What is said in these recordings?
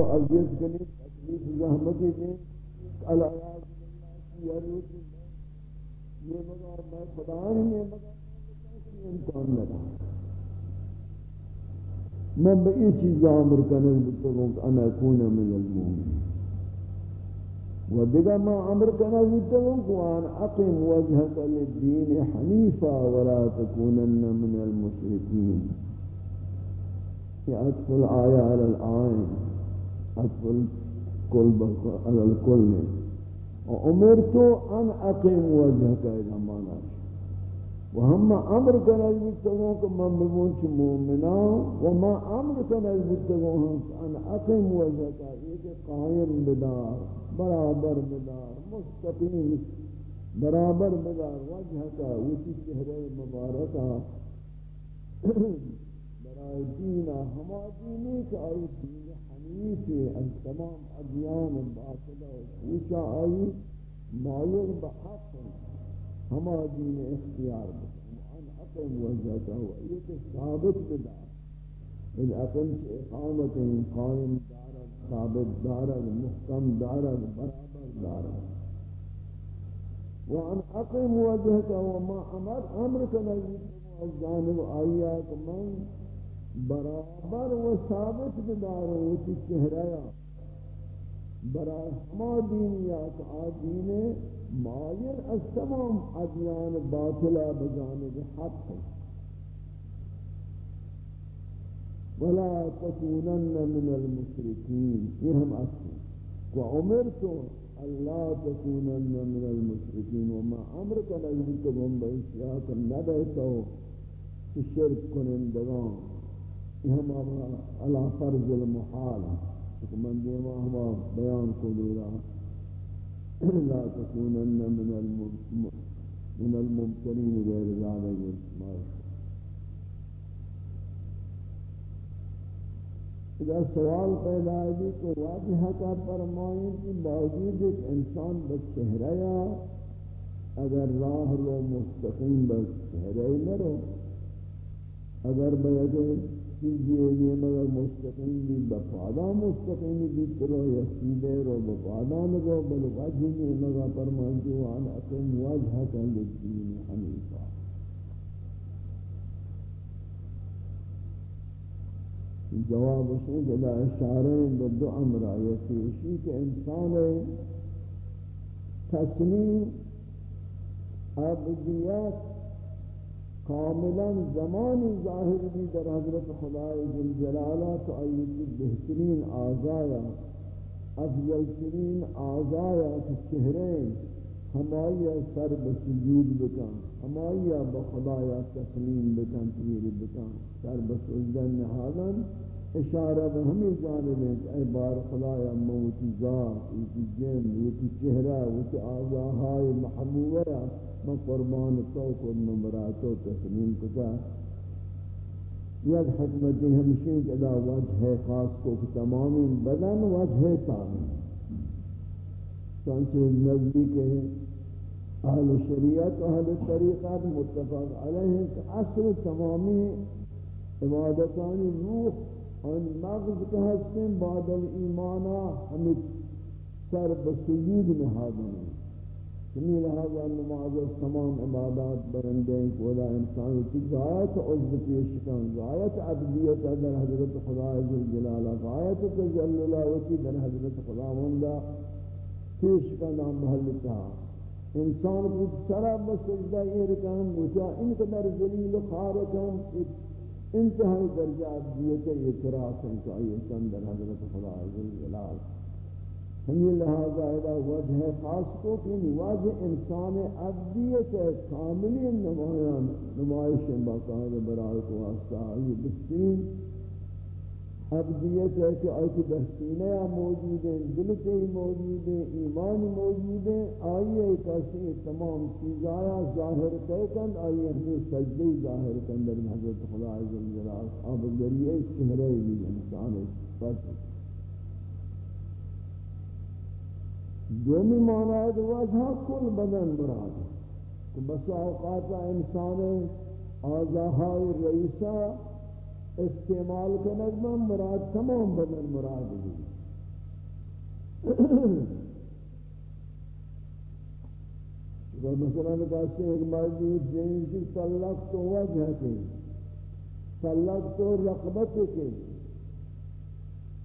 عزیز کنی تکلیف زحمتی دیں العیاض باللہ کی عروض یہ مگا میں خدا ہی میں مگا امکان نہ رہا میں بے چیز عامر کرنے بتوں کہ أنا اكون من المؤمنین و دیگا ما عمر کرنا بتوں کہ ان اقم وجهك للدين حنيفا ولا تكونن من المشركين يأتي الآية على الآية اصل کل على الكل امرت ان اقیم اقيم وجهك الى مانا وهم امر كان يبتغون كما بمون مؤمنا، وما امر كان يبتغون ان اقيم وجهك. یہ قائم بدار، برابر بدار، مستقيم برابر بدار. وجهك وفي چہرے مبارکہ برائے دینا ہما دینی کہ آئی دین حنیف از تمام ادیان باطلہ وچا آئی مائل بحق ہما دین اختیار بکن آن اقم وجہتا ہوا یہ کہ ثابت بدا ان اقم کی اقامت قائم دارد ثابت دارد محکم دارد برابر دارد. وان اقم وجهك وما أمر امرك نزيد جانب آیات من برابر و ثابت بدار ہوتی چہرہ برای ہما دینیات آدین مائل از تمام ادیان باطلہ بجانب حق ولا تکونن من المشرکین، یہ ہم اصل و عمرتو اللہ تکونن من المشرکین وما امر کا نجل تبهم بإشیاء نبیتو شرک کنندگان۔ ہم علا فرض المحال من دیما ہما بیان کو دورا لا تکونن من من المبتلین غیر ذالک إذا سوال پیدا ہے تو واضح کا فرمائیں کہ باوجود ایک انسان بچہرہ یا اگر راہ رو مستقیم بچہرہ نہ رو اگر بیدے چیزی یہ مگر مستقیم بھی بفادا مستقیم بھی کرو یا سیدے رو بفادا نگو، بل وجہ میں مگا فرمان جو آن اقم وجہ کن لدین حنیفا جواب سے جدا اشارے دو امر آیتی اسی کہ انسان تسلیم، عبدیت کاملا زمانی ظاہر بھی در حضرت خدای جل جلالہ تو ایتی بہترین آزایا افضل ترین آزایا کہ چہرے ہمائی سر بسجود بکن ہمائی بخدایا تسلیم بکن تیر بکن، سر بسجدن نحالا اشارہ بہمی جانب ہے کہ اے بار خدایا، موتی ذات ایتی جن ایتی چہرہ ایتی آزاہائی محبوبہ من قربان تو کو نمبراتو تسلیم کتا. یک حکمتی ہمشی جدا وجہ خاص کو تمام بدن وجہ تام چانچہ نزدی کے اہل شریعت اہل طریقات متفق علیہ کہ اصل تمامی عبادتانی روح ان مغز کا حسن بعد الایمانہ ہمیں سر بسجود نهادنی یعنی چنی لہذا نماز تمام عبادات برندے کولا انسان کی غایت عزت پیش کن غایت عبدیت در حضرت خدا عزل جلالہ غایت تجللہ وکی در حضرت خدا مندہ پیش نام محلتا۔ انسان کو سرا بسجدہ ارکان مجھا ان قدر ذلیل خارکان انتہائی درجہ عبدیت اعتراف ان کا یہ در حضرت خدا عزیز جلالہ ہمیں لہذا ادا وجہ خاص کو کہ وجہ انسان عبدیت کاملی نمائش باقاعدہ برائے کو واسطہ آئی بسترین عبدیت ہے کہ آئی کی بحثینہ موجود ہیں دل کے موجود ہیں، ایمان موجود ہیں۔ آئیے کسی تمام چیز آیا، ظاہر کہتن آئیے ہمیں سجدی ظاہر کن در حضرت خدا عزیز جلال اب ذریعے چہرے بھی انسان ہے دومی معنی ہے وجہ کل بدن مراد تو بس اوقات انسان آزاہائی رئیسہ استعمال کنگ من مراد تمام بدن مراد دی. اگر مثلا نکاستے ہیں ایک مردی جن کی طلق تو وجہ کے طلق تو رقبت کے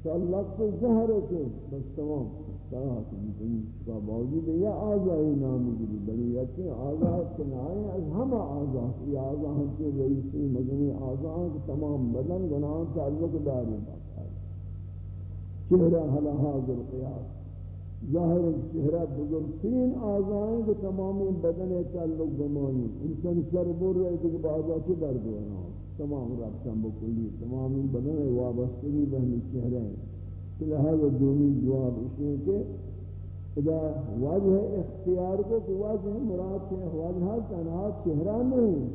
طلق تو زہر کے بس تمام. صلاحات مکنی کا باوجود یہ آزائی نامی گری بلی یکی آزاد کنائیں از ہم آزاد، یہ آزاد کے رئیسی مدنی آزاد تمام بدن گناہ تعلق داری بات باقا چہرہ حلا حاضر قیاس۔ ظاہر چہرہ بزرگترین آزائیں کہ تمامی بدن تعلق بمانی انسان سر بور رہے کہ بعضا کی درد ہو رہا تمام رابطہ بکلی تمامی بدن وابستگی بہنی چہرے ہیں۔ لہذا دومی جواب اسی ہے کہ اذا واجہ اختیار کو کہ واجہ مراد ہے واجہ تنہا چہرہ نہیں،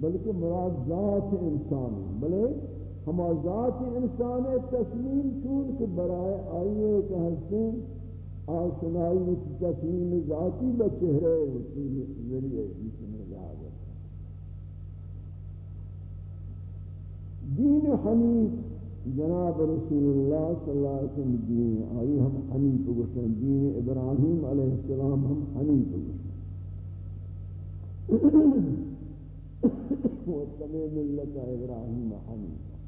بلکہ مراد ذات انسان بلے ہم ذات انسان تسلیم چون کہ برائے آئیے کہ ہستیں آسنائی کی تسلیم ذاتی بچہرے اسی ذریعے جسم یاد دین حنیف جناب رسول اللہ صلی اللہ علیہ وسلم دین آئی، ہم حنیف گوشن دین ابراہیم علیہ السلام ہم حنیف گوشن وَتَّبِعْ مِلَّةَ إِبْرَاهِيمَ حَنِيفًا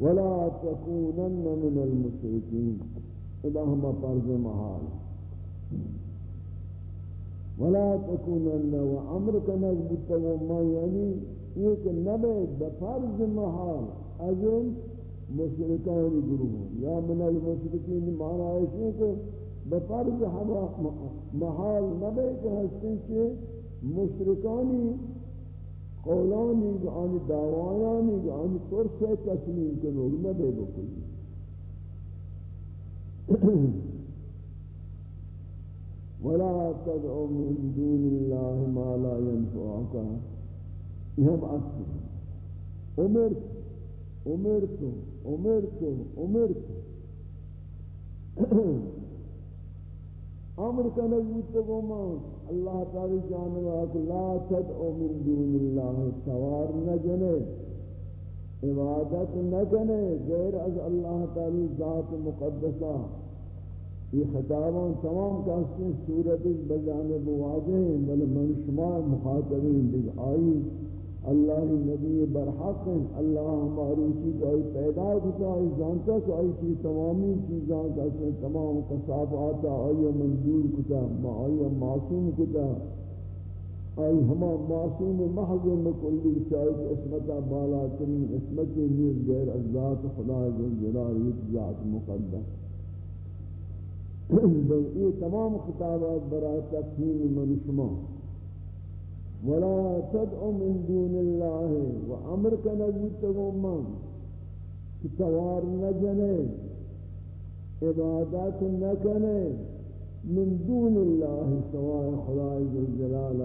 ولا تكونن من المشركين۔ اذا هم فرض محال۔ ولا تكونن وامرك نثبت وما يعني یعنی ایک نبی بفرض محال اجن مشرکان گروہ یا من المشرکین معنی ہے کہ بفرض محال نبی کہ ہستے کہ مشرکانی قولانی کہ آنی دعوایانی کہ آنی طرف تسلیم کنو نبے بکلی ولا تدعو من دون الله ما لا ينفعك یہ ہم اصل امرت امرت امرت امرت امر کا نبیت کو مان اللہ تعالی جانوا کہ لا تدعو من دون اللہ. سوار نہ جنے. عبادت نہ کنے غیر از اللہ تعالی ذات مقدسہ. یہ خطابان تمام کاستے صورت بجانب واضح ہیں بل من شما مخاطبین دیکھ آئی، اللہ نبی برحق ہیں، اللہ ہماری چیز آئی پیدا کتا آئی جانتا کہ آئی چیز تمامی چیزاں کہتے تمام قصاب آتا آئی، منظور کتا آئی، معصوم کتا، آئی ہما معصوم محض مکلی چاہیے اسمتا بالا ترین اسمت نیز غیر ازات خدا جلال یک ذات مقدم یہ تمام خطابات برای تفہیم من شما. ولا تدع من دون الله، و امر وامر كنجت من توار نجنے عبادت نکنے من دون الله سوائے خدای ذوالجلال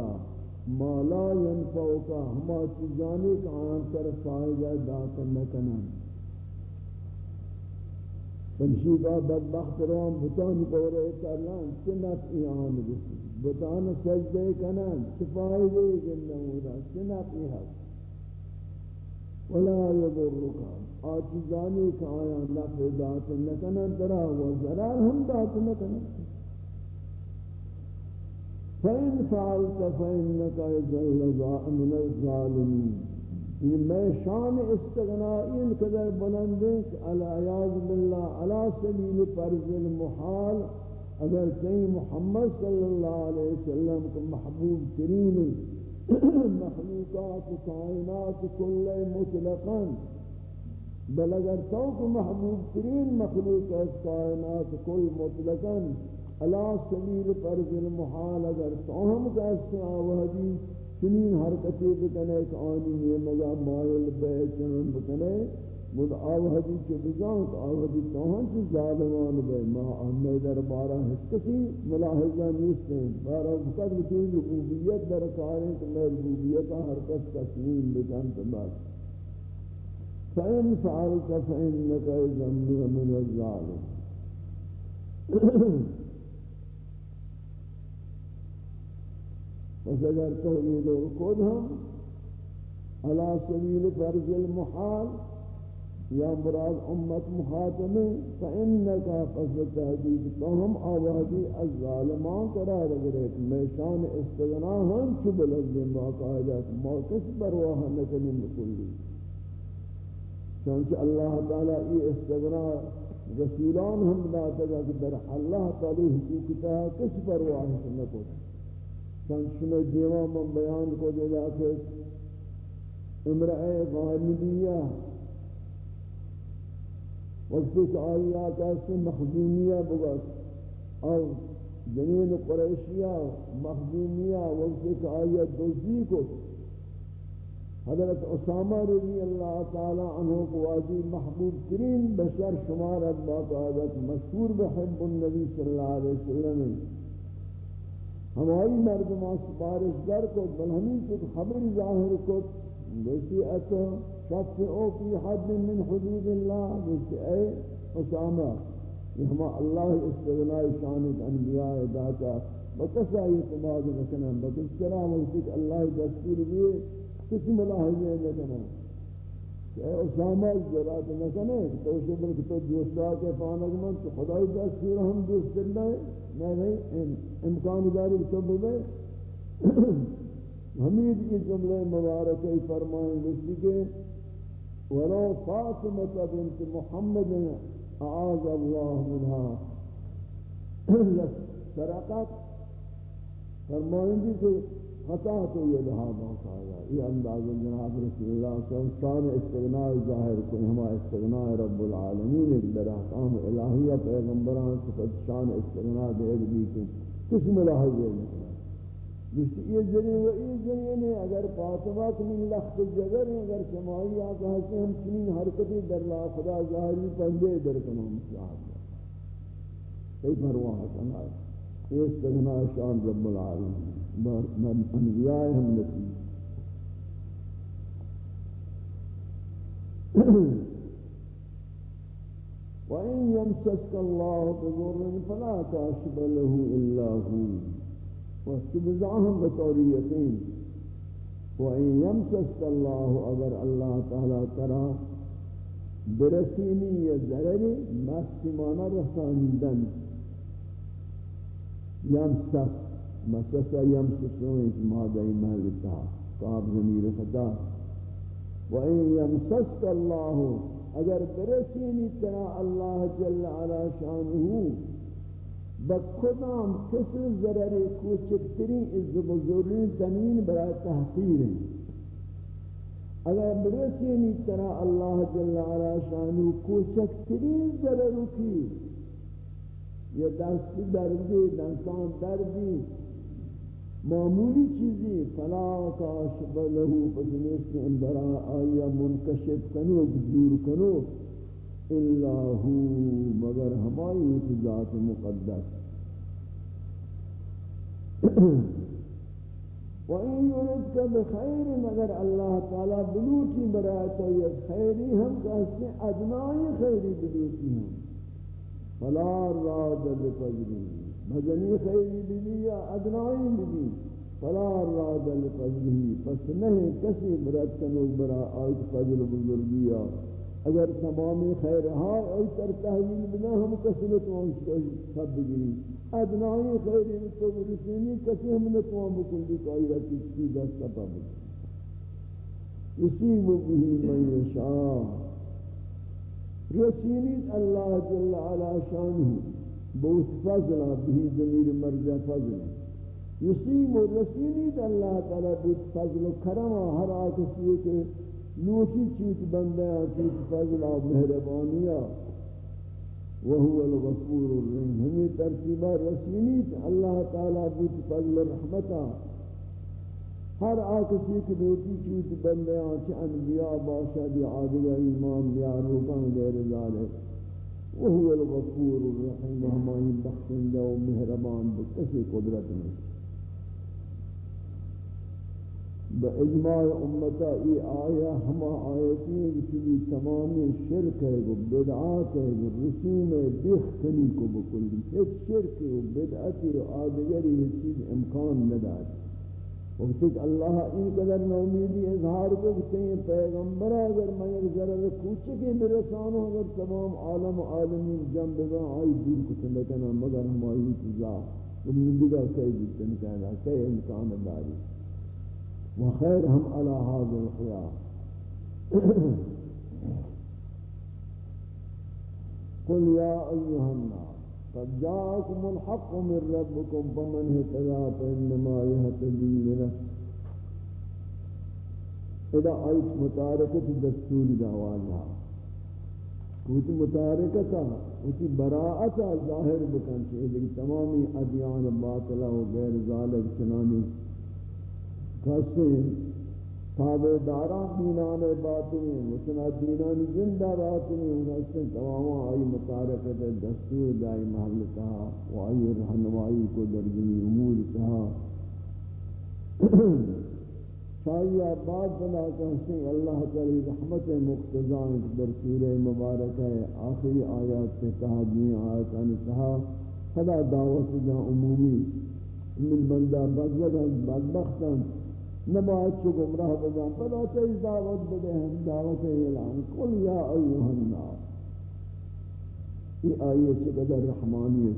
ما لا ينفعك ہما چیزانی کا آن کر فائدہ دات نکنن بنشی کا بدبخت روان بتان کو رہے کرلان چنت ایان رسی بتان سجدے کنن شفائی دے جنہورا سنقی حق ولا یبرکا آتی جانی کہ آیا نفع دات نکنن ترا و ضرار ہم دات نکنن. فَإِن فَعَلْتَ فَإِنَّكَ إِذَا مِنَ الظَّالِمِينَ یہ میں شان استغنائی انقدر بلندیں کہ علیہ باللہ علی سبیل فرض المحال، اگر کہیں محمد صلی اللہ علیہ وسلم کو محبوب ترین مخلوقات کائنات کل مطلقا، بل اگر تو کو محبوب ترین مخلوق مخلوقات کائنات کل مطلقا علا سبیل فرض المحال اگر تو ہم کہتے ہیں چنین حرکتی بکنے کہ آنی میں مگا مائل بیچن بکنے بود آوہدی کے بزان، تو آوہدی توہن چی ظالمان بے ما امی در بارہ بارا حسکتی ملاحظہ نیستے ہیں بارا بکر بکی ربوبیت در کاریں کہ میں ربوبیتا ہر کس تسلیم بکن تو بس۔ فَإِن فَعَلْتَ فَإِنَّكَ اِذَنْبِهَ مِنَ الظَّالِمِ پس اگر توحید و خود ہم علا سبیل فرض المحال یا مراد امت مخاطب فإنکا فصل تحدید تو ہم آوازی از ظالمان قرار گرے میشان استغنا ہم چو بلد باقاعدت موقف برواہ نکنی مکلی چونکہ اللہ تعالی ای استغنا رسولان ہم داتا کہ در اللہ تعالی حقوقتا کس پرواہ نکو چونکہ دیوان من بیان کو دے جا کہ امرأ غالبیہ وقتی کہ آیات ایسے مخزومیہ بگت اور جنین قریشیہ مخزومیہ وقتی کہ آیات دوزی کو حضرت اسامہ رضی اللہ تعالی عنہ کو واجی محبوب ترین بشر شمار شمارت باقاعدت مشہور بحب النبی صلی اللہ علیہ وسلم ہماری مردمان سپارش در کو بل ہمیں کچھ خبر ظاہر کو بیسی اتو شفعوا في حد من حدود الله بس اے اسامہ یہ ہم اللہ استغناء شان الانبیاء ذاتا بکسا یہ تماد نکنا بکس کرام وقت اللہ دستور بھی کسی ملاحظہ نکنا اے اسامہ ذرات نکنے تو شبر تو دوستا کے پانک من تو خدای دستور ہم دوست کرنا ہے نہیں نہیں امکان داری تو بے حمید کی جملے مبارک فرمائیں گے کہ ولو فاطمة بنت محمد أعاذ الله منها سرقت فرمائندی کہ خطا تو یہ لہا موقع آیا یہ انداز جناب رسول اللہ صلی اللہ علیہ وسلم شان استغناء ظاہر کو ہما استغناء رب العالمین ایک در احکام الہیہ پیغمبران صفت شان استغناء دے بھی کہ کس ملاحظ ملاحظے نہیں یہ جنی و یہ جنی نے اگر فاطمہ من لخت جگر، اگر سمائی آقا ہے کہ ہم چنین حرکتی در لا خدا ظاہری پندے در کنوں مسلحات کئی پرواہ کنا یہ استغنا شان رب العالمین بار انبیاء ہم نتی وَإِن يَمْسَسْكَ اللَّهُ بِضُرٍّ فَلَا كَاشِفَ لَهُ إِلَّا هُوَ واستبزاهم بطور یقین وَإِن يَمْسَسْكَ اللَّهُ اگر اللہ تعالی ترى برسینی یا ضرر مسلمانہ رساندن یمسس مسس یمسسون ایک مادہ محلتا قاب ضمیر خدا. وَإِن يَمْسَسْكَ اللَّهُ، اگر برسینی ترى اللہ جل علا شانہو بخدام کس ضرر کوچکترین از بزرگین تنین برای تحقیر؟ ہیں اگر برسینی طرح اللہ جل علا شانو کوچکترین ضرر کی؟ یا دست دردی دنسان دردی معمولی چیزی. فلا کاشف له فجنس برا آیا منکشف کنو، دور کنو. الا هو، مگر ہماری ذات مقدس. وَإِن يُرِدْكَ بِخَيْرٍ مگر اللہ تعالی بلوٹی برایتا یک خیری ہم کہتے ہیں ادنائی خیری بلوٹی ہم فلا راد لفضلی مدنی خیری بلی یا ادنائی بلی فلا راد لفضلی پس نہیں کسی برد کنو برا آیت فضل بزرگیا اگر تمام خیر ہاں ای تر تحویل بنا ہم کسی نتوان سب بگیری. ادنائی خیری تو برسینی یعنی کسی ہم نتوان بکلی کہ آئی رکی کی دست سبب یسیب بہی من یشاء. رسینید اللہ جل علا شانہ بہت فضلہ بہی ضمیر مرجع فضل۔ یسیب رسینید اللہ تعالی بہت فضل و کرم ہر آکسی کے نوشی چیت بندہ چیت فضل و مہربانیہ وهو الغفور الرحیم۔ ہمیں ترتیبہ رسینیت اللہ تعالیٰ بیت فضل رحمتا ہر آکسی کی دوتی چیت بندہ چی انبیاء باشد عادل ایمان، یا روکان غیر ذالک۔ وهو الغفور الرحیم ہمیں بخشندہ و مہربان بکسی قدرت میں با اجماع امتا ای آیا ہما آیتی ہیں کہ تمامی شرک ہے وہ بدعات ہے وہ رسوم ہے بختنی کو بکلی۔ ایک شرک ہے و بدعتی و آدگری یہ چیز امکان نداری وقتی کہ اللہ این قدر نومیدی اظہار کو کہتے ہیں، پیغمبر اگر میں ایک ذرہ کوچکی برسانوں اگر تمام عالم عالمین جنب گا آئی دور کو سنکنا مگر ہماری چیزا امید دیگا کئی جتن کہنا کئی امکان داری۔ وخیر ہم علی حاضر الخیار۔ قل یا ایوہ الناس۔ قد جاءكم الحق من ربكم فمن اهتدى فإنما يهتدي لنفسه اذا آیت متارکت دستور دعوانا کوتی متارکتا کوتی براعتا ظاہر بکن چاہیے لیکن تمامی ادیان باطلہ و غیر ذالک چنانی کہتے ہیں تابداران دینان باطنی مثلا دینان زندہ باطنی انہیں تمام آئی مطارقت دستور دائی محل کہا و آئی رہنمائی کو درجنی امور کہا شاہی آباد بنا کہتے ہیں اللہ تعالی رحمت مقتضان در سورہ مبارک ہے آخری آیات سے کہا دنی آیتان کہا، خدا دعوت جا عمومی، من بندہ بدبختان نباید چو گمراہ بگم بلا چیز دعوت بده، ہم دعوت اعلان کل یا ایوہ الناس. یہ آئیے چقدر رحمانیت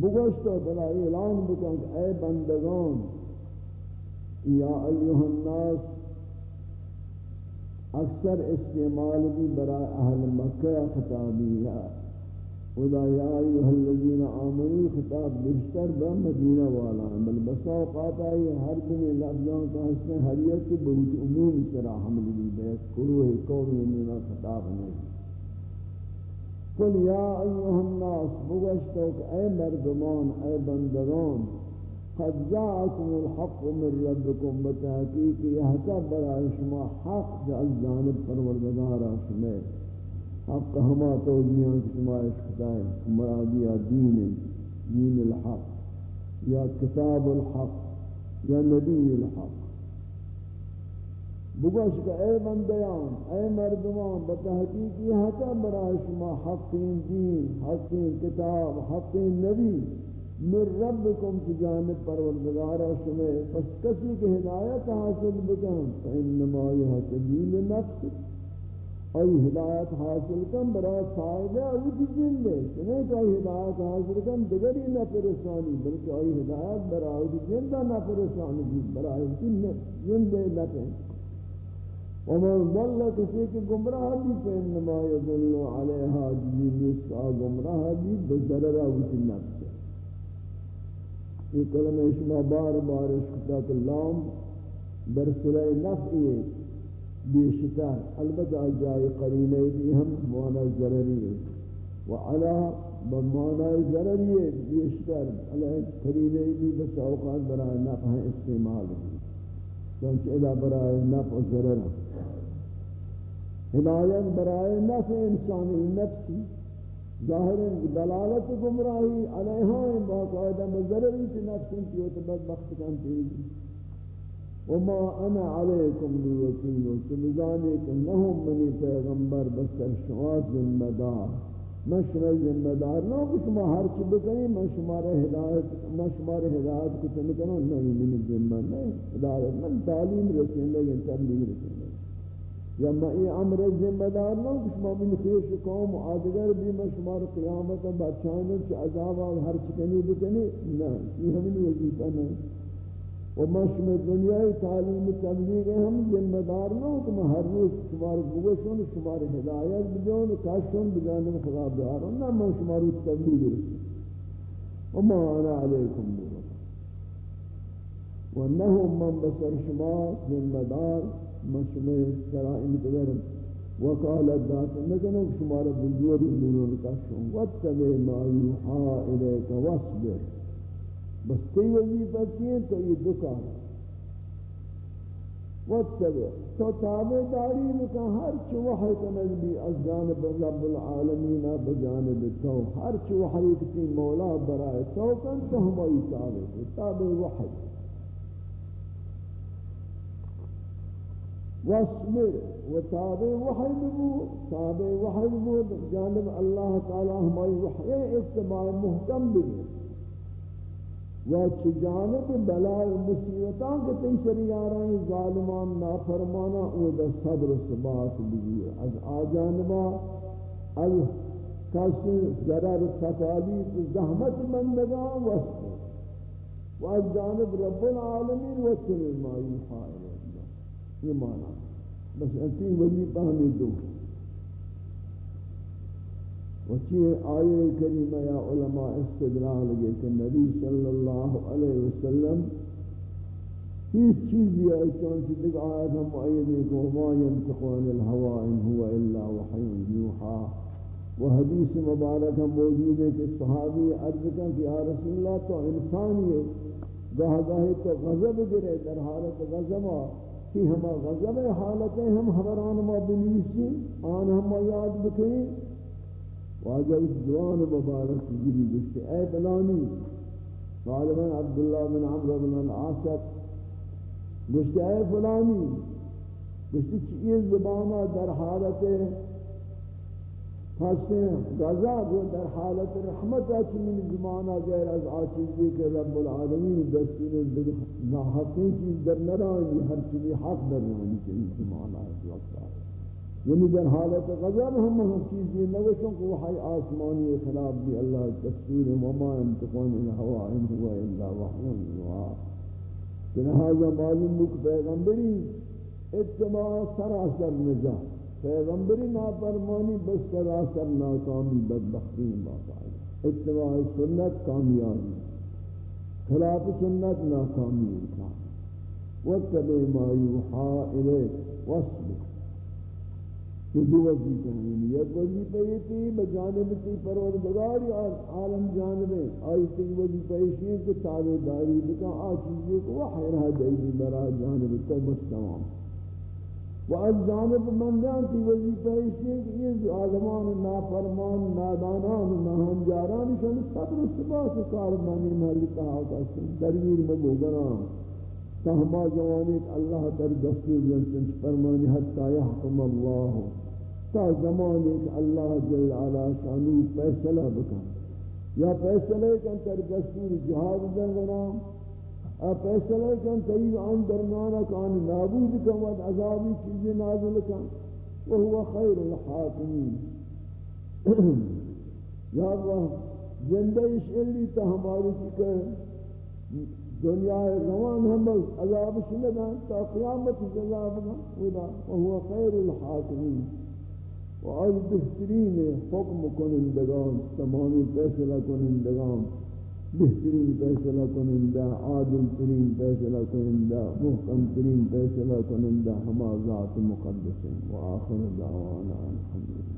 بگشتو بلا اعلان بکن کہ اے بندگان، یا ایوہ الناس، اکثر استعمال بھی برای اہل مکہ خطابی ہے. خدا یا ایوہ الذین آمنوا خطاب بشتر با مدینہ والا بل بسا اوقات آئی ہر دن لفظوں کا حسن حریت کی بہت عموم سرا حمل لی بیت کروہ قوم یمینا خطاب نہیں۔ قل یا ایوہ الناس بگشتوک اے مردمان اے بندگان قد جاءكم الحق من ربكم بتحقیق یہ برای شما حق جعل جانب پروردگارا شمیت حق ہما توجیہاں کی شمائش خطائیں مرادیہ دین دین الحق، یا کتاب الحق، یا نبی الحق. بگوش کہ اے بندیان، اے مردمان بتحقیق یہ حقا برای شما حقین دین حقین کتاب حقین نبی. من ربکم کی جانب پروردگارہ شما پس کسی کی ہدایت حاصل بکن فإنما یہ تبیل نفس ای ہدایت حاصل کم برای فائدہ اوٹی جن دے۔ نہیں کہ ہدایت حاصل کم دگری نہ پریشانی، بلکہ ای ہدایت برای اوٹی جن دا نہ پریشانی بھی برای اوٹی جن دے نہ پہ۔ ومن ضل کسی کی گمراہ بھی فإنما يضل علیہا جلیل اس کا گمراہ بھی بزرر اوٹی نفس یہ کلمہ شما بار بار اشکتات اللام برسلہ نفعی بیشتر البته جای قرینه دی هم معنی ضرریه. و علا بمعنی ضرریه بیشتر علا قرینه دی بس اوقات برای نفع استعمال. چونکہ ادا برای نفع و ضرر. ہدایت برای نفع انسان نفسی ظاہر دلالت گمراہی علیہاں باقاعدہ مزرری کی نفس کی وہ تبدبخت کم تھی وما انا علیکم بوکیل سبزانی کہ نہم منی پیغمبر بسر شمات ذمہ دار میں شما ذمہ دار نہ کہ شما ہر چیز بکنی میں شمار ہدایت میں شمار ہدایت کو تم کرو نہیں منی ذمہ نہیں ہدایت میں تعلیم رسین لیکن تبلیغ رسین یا میں یہ امر ذمہ دار نہ کہ شما من خیش قوم آدگر بھی میں شمار قیامت بچانے کہ عذاب ہر چیز بکنی. نہ یہ ہمیں وظیفہ نہیں و مشم دنیای تعلیم تبلیغ ہم ذمہ دار نہ کہ ہر روز شمار گوشن شمار ہدایت بدون کاشن بجانب خدا بیاروں نہ میں شمار تبلیغ رسی وما انا علیکم بوکم وانہم من بسر شمار ذمہ دار مشم سرائم قدر وقالت ذات نکنو شمار بزور بدون کاشن واتبع ما یوحا الیک واصبر۔ بس کئی وظیفہ کیے تو یہ دکان واتبع تو تابع داری بکا ہر چو وحی کنگ بھی از جانب رب العالمین بجانب تو، ہر چو وحی کتی مولا برائے تو کن تو ہمائی تابع کو تابع وحی۔ واصبر و تابع وحی ببو تابع وحی ببو جانب اللہ تعالی ہمائی وحی اتباع محکم بگیر و چی جانب بلائی مصیبتان کے تی شریعان ظالمان نافرمانا او دا صبر سبات بگیر. از آجانبا، از کس ضرر تکالیف زحمت بندگان وسط و از جانب رب العالمین و سر مائی خائر یہ معنی بس اسی وظیفہ ہمیں دو. وچی آئے کریمہ یا علماء استدلال گئے کہ نبی صلی اللہ علیہ وسلم ہیچ چیز یہ ایچان چی دیکھ آیت ہم آئیدی کو ما ينتقون الہوا ان ہوا الا وحی یوحا. وہ حدیث مبارک ہم موجود ہے کہ صحابی عرض کن کہ یا رسول اللہ تو انسانی ہے. گاہ گاہ تو غضب گرے در حالت غضب کہ ہم غضب حالتیں ہم حبران ما بنیسی آن ہم یاد بکنیں واجہ اس جوان مبارک گری گشتے اے بلانی غالباً عبداللہ بن عمر بن العاصر گشتے اے فلانی گشتے چیز زبانہ در حالت ہستے غزا کو در حالت رحمت اچھ من زمانہ غیر از آچیزی کے رب العالمین دستور ناحقی چیز در نرانی ہر چیزی حق در نرانی چیز زمانہ ہے وقت آئے یعنی در حالت غضب ہم ہم چیزیں نوشوں کو وحی آسمانی خلاف بھی اللہ تفسیر وما انتقون الہوا ان ہوا الا وحیون یوا لہذا معلوم بک پیغمبری اتباع سراسر نجات. پیغمبری نافرمانی بس سراسر ناکامی بدبختی باقاعدہ اتباع سنت کامیابی. خلاف سنت ناکامی انسان. واتبع ما یوحا الیک واصبر یہ دو وظیفے ہیں۔ یعنی ایک وظیفہ یہ تھی بجانب تی پروردگاری اور عالم جانبیں آئی تی وظیفہ یہ کہ تابع داری بکا، آ کو وحی رہا دیدی برا جانب تو مستوام و از جانب مندان تی وظیفہ یہ کہ یہ عالمان نافرمان، نادانان ناہنجاران شن صبر سبا سے کارمانی محلی کہا کہ درگیر مبوگران تہما جوانی اللہ در دستور جنسن فرمانی حتی یحکم اللہ۔ تا زمانی کہ اللہ جل علا شانو فیصلہ بکن. یا فیصلہ کن تر دستور جہاد دنگنا ا فیصلہ کن تیب آن درمانا کان نابود کن ود عذابی چیزیں نازل کن. وهو خیر الحاکمین. یا اللہ، زندہ اشعلی تا ہماری چکر، دنیا روان ہم عذاب شندان تا قیامت عذاب خدا وهو خیر الحاکمین. و از بہترین حکم کنندگان، تمامی فیصلہ کنندگان، بہترین فیصلہ کنندہ عادل ترین فیصلہ کنندہ محکم ترین فیصلہ کنندہ، ہما ذات مقدس و آخر دعوانا الحمدللہ۔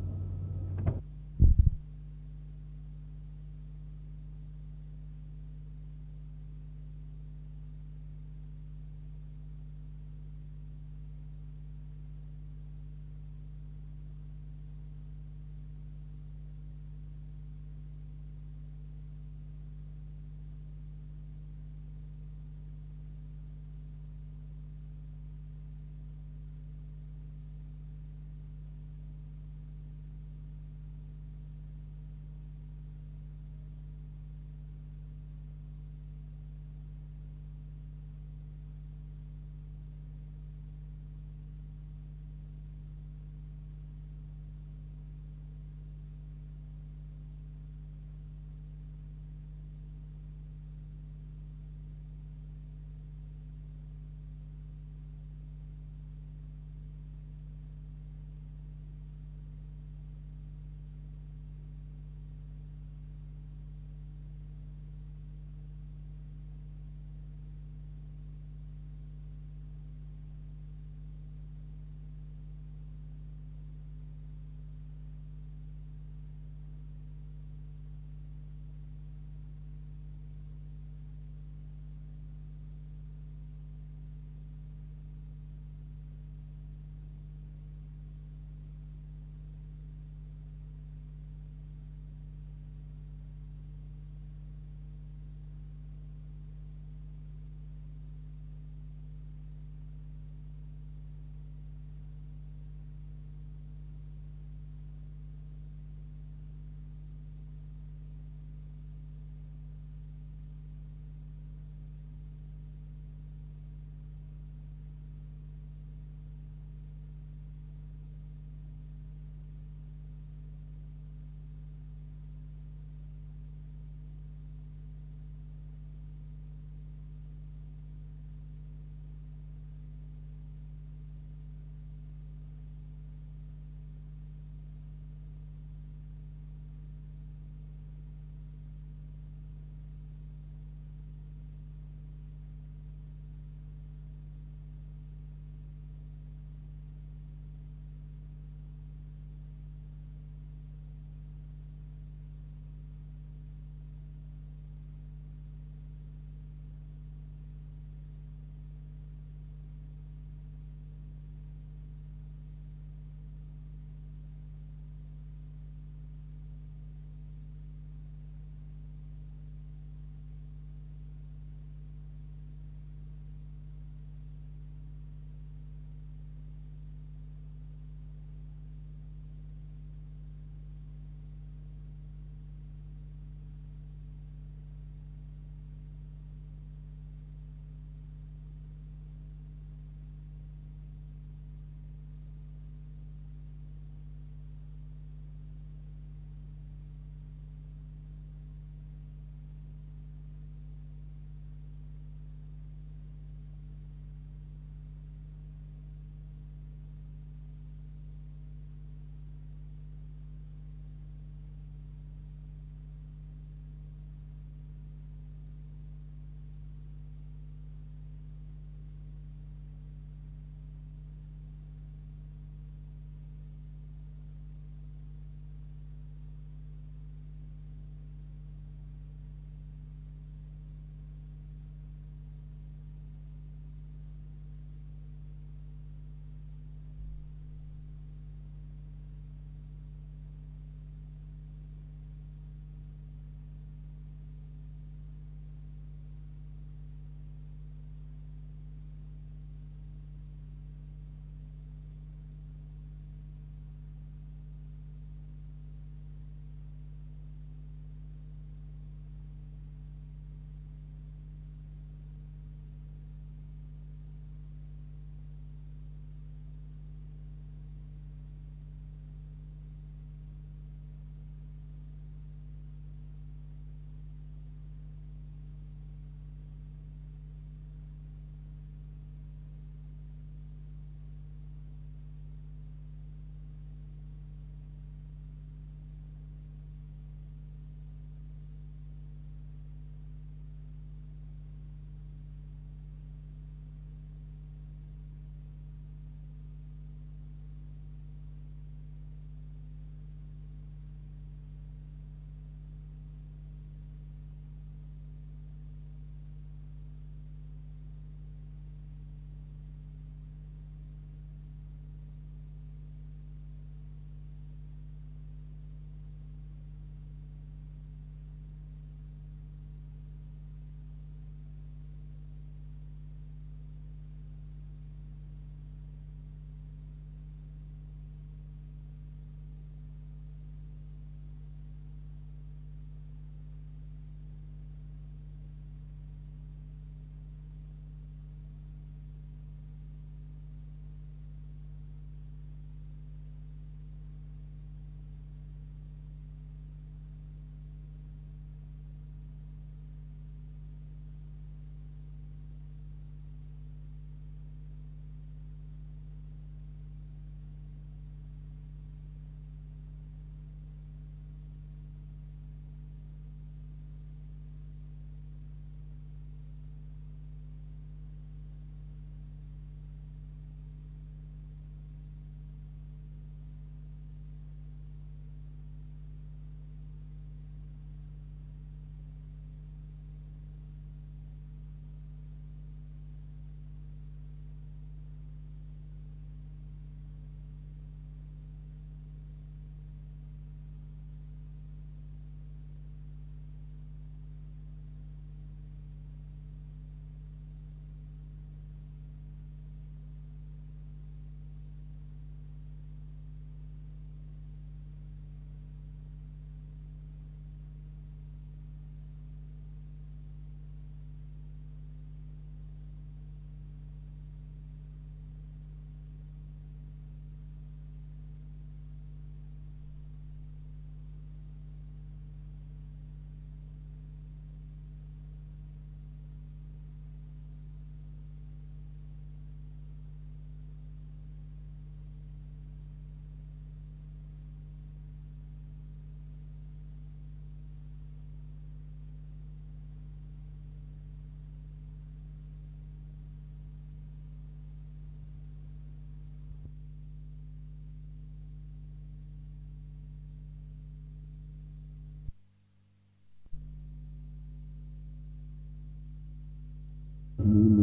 Amen.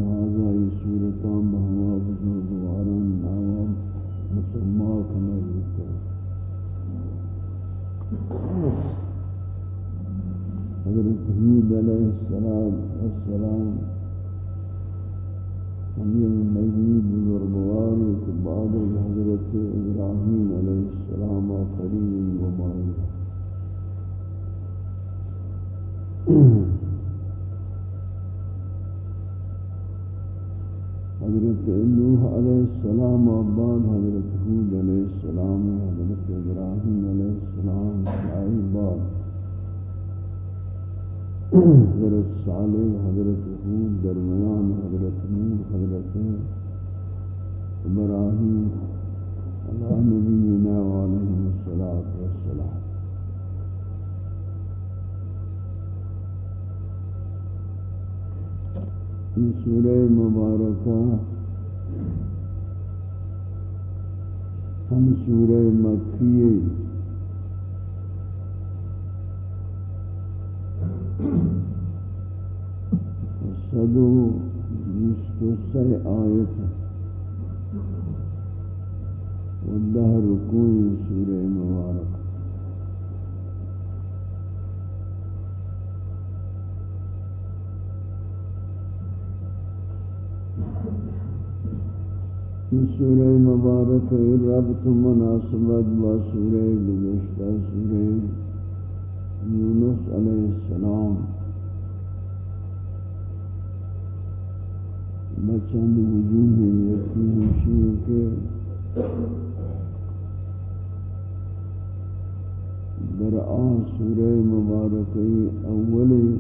در آن سورہ مبارکی اول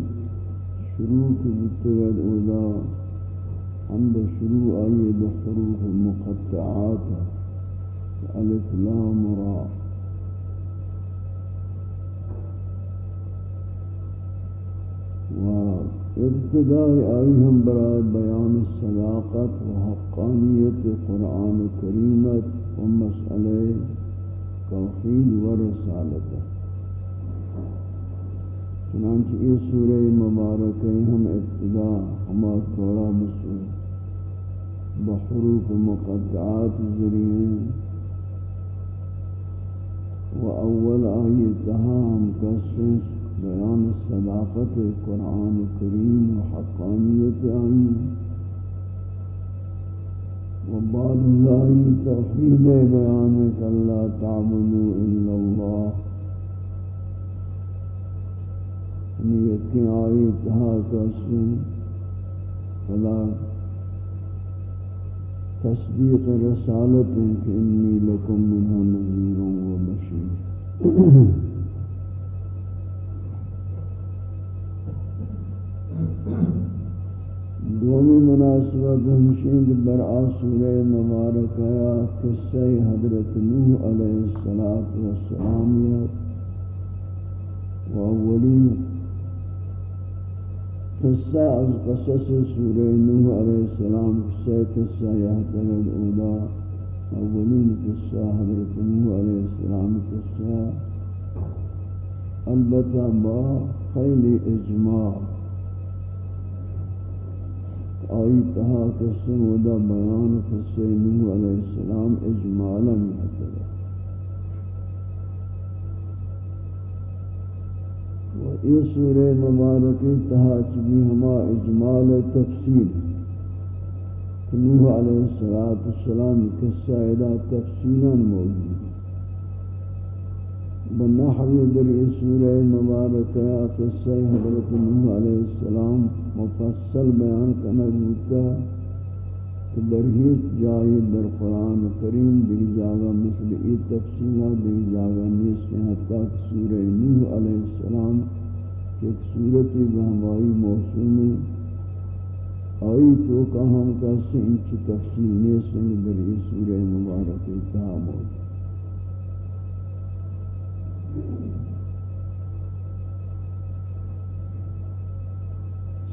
شروع کی بتگد اولا ہم بشروع آئی بحروف مقطعات۔ الف لام را۔ و ابتدائی آئی ہم برای بیان صداقت و حقانیت قرآن کریمت و مسئلہ توحید و رسالت۔ چنانچہ یہ سورہ مبارک ہم ابتدا ہما تھوڑا مسئلہ بحروف مقدعات ذریعے و اول آئی تہام کا بیان صداقت قرآن کریم و حقانیت آئی و بعد ذائی توحید بیان کہ اللہ تعبدو الا اللہ۔ نیت کی آئی تہا کسن فلا تصدیق رسالت کہ انی لکم منہ نذیر و بشیر۔ دومی مناسبت ہمشین بر آسورہ مبارک آیا قصہ حضرت نوح علیہ السلام و اولین قصہ از قصص سورہ نوح علیہ السلام قصہ قصہ یحترد اولا اولین قصہ حضرت نوح علیہ السلام قصہ البتہ با خیلی اجماع. آئی تہا قصہ ودا بیان قصہ نوح علیہ السلام اجمالا محترہ یہ سورہ مبارکی تہا چبی ہما اجمال تفصیل نوح علیہ السلام قصہ ادا تفصیلا موجود بنحوی در اس سورہ مبارکہ قصہ حضرت نوح علیہ السلام مفصل بیان کرنا بودتا کہ در ہیچ جائے در قرآن کریم در جاگہ مثل ای تفصیلہ در جاگہ نیست حتی سورہ نوح علیہ السلام ایک صورتی بہمائی موسوم آئی تو کہ ہم کہتے ہیں انچی تفصیل نیست در ای سورہ مبارکہ اتحا موجود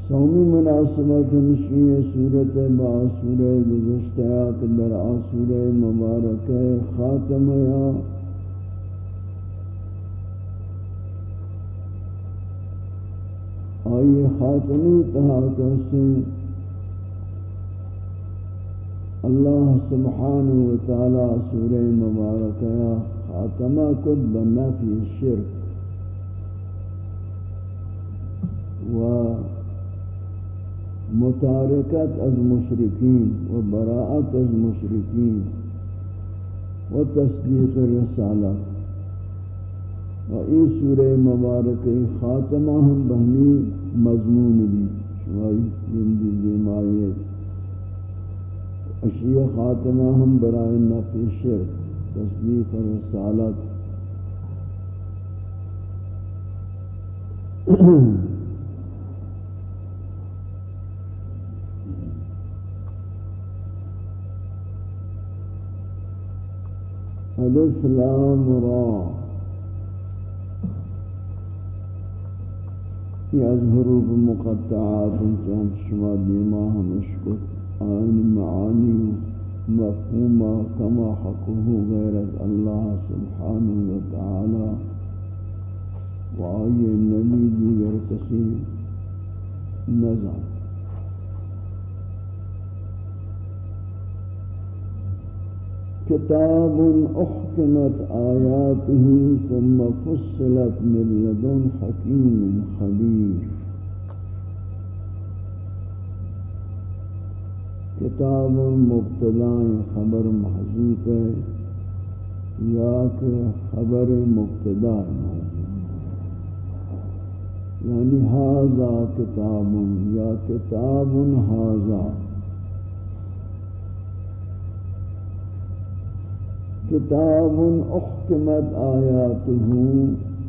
سومی مناسبت مشین صورت با سورہ گزشتہ در آسورہ مبارک خاتم آئی خاتمی تہا کسی اللہ سبحانہ وتعالی سورہ مبارکہ خاتمہ کد بنفی الشرک۔ و متارکت از مشرکین و براعت از مشرکین۔ و تصدیق رسالت۔ و این سورہ مبارک خاتمہ ہم بہمی مضمون بھی شوائی جندی اشیاء خاتمہ ہم برائے نفی شرک تصدیق رسالت الف لام را یہ از حروف مقطعات چند شما دیما ہمش کو آئین معانی مفہوما کما حقه غیرت اللہ سبحانہ وتعالی و آئی نبی دیگر کسی نظر كتاب أحكمت آياته ثم فصلت من لدن حكيم خبير. کتاب مبتدا خبر محذوف ہے، یا کہ خبر مبتدا یعنی هذا کتاب، یا کتاب هذا کتاب احکمت آیاته